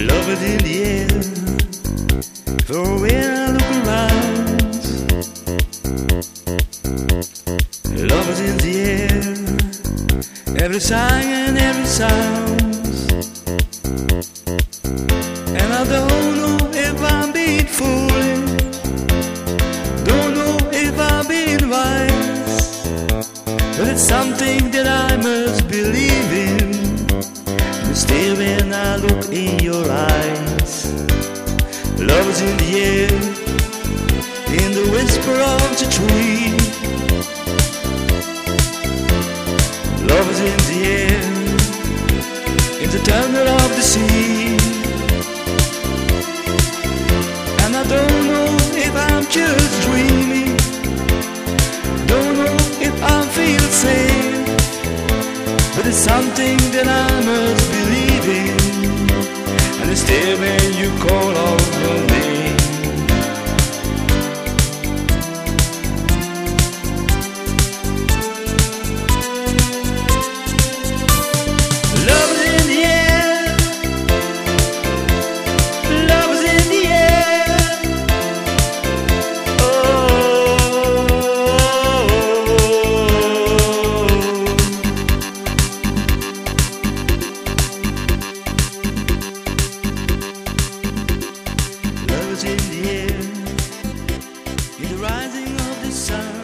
Love is in the air. For when I look around, love is in the air. Every sign and every sound. And I it's something that I must believe in. And still when I look in your eyes, love is in the air, in the whisper of the tree. Love is in the air, in the thunder of the sea. And I don't know if I'm just dreaming, that I must believe in. And it's there when you call on in the air, in the rising of the sun.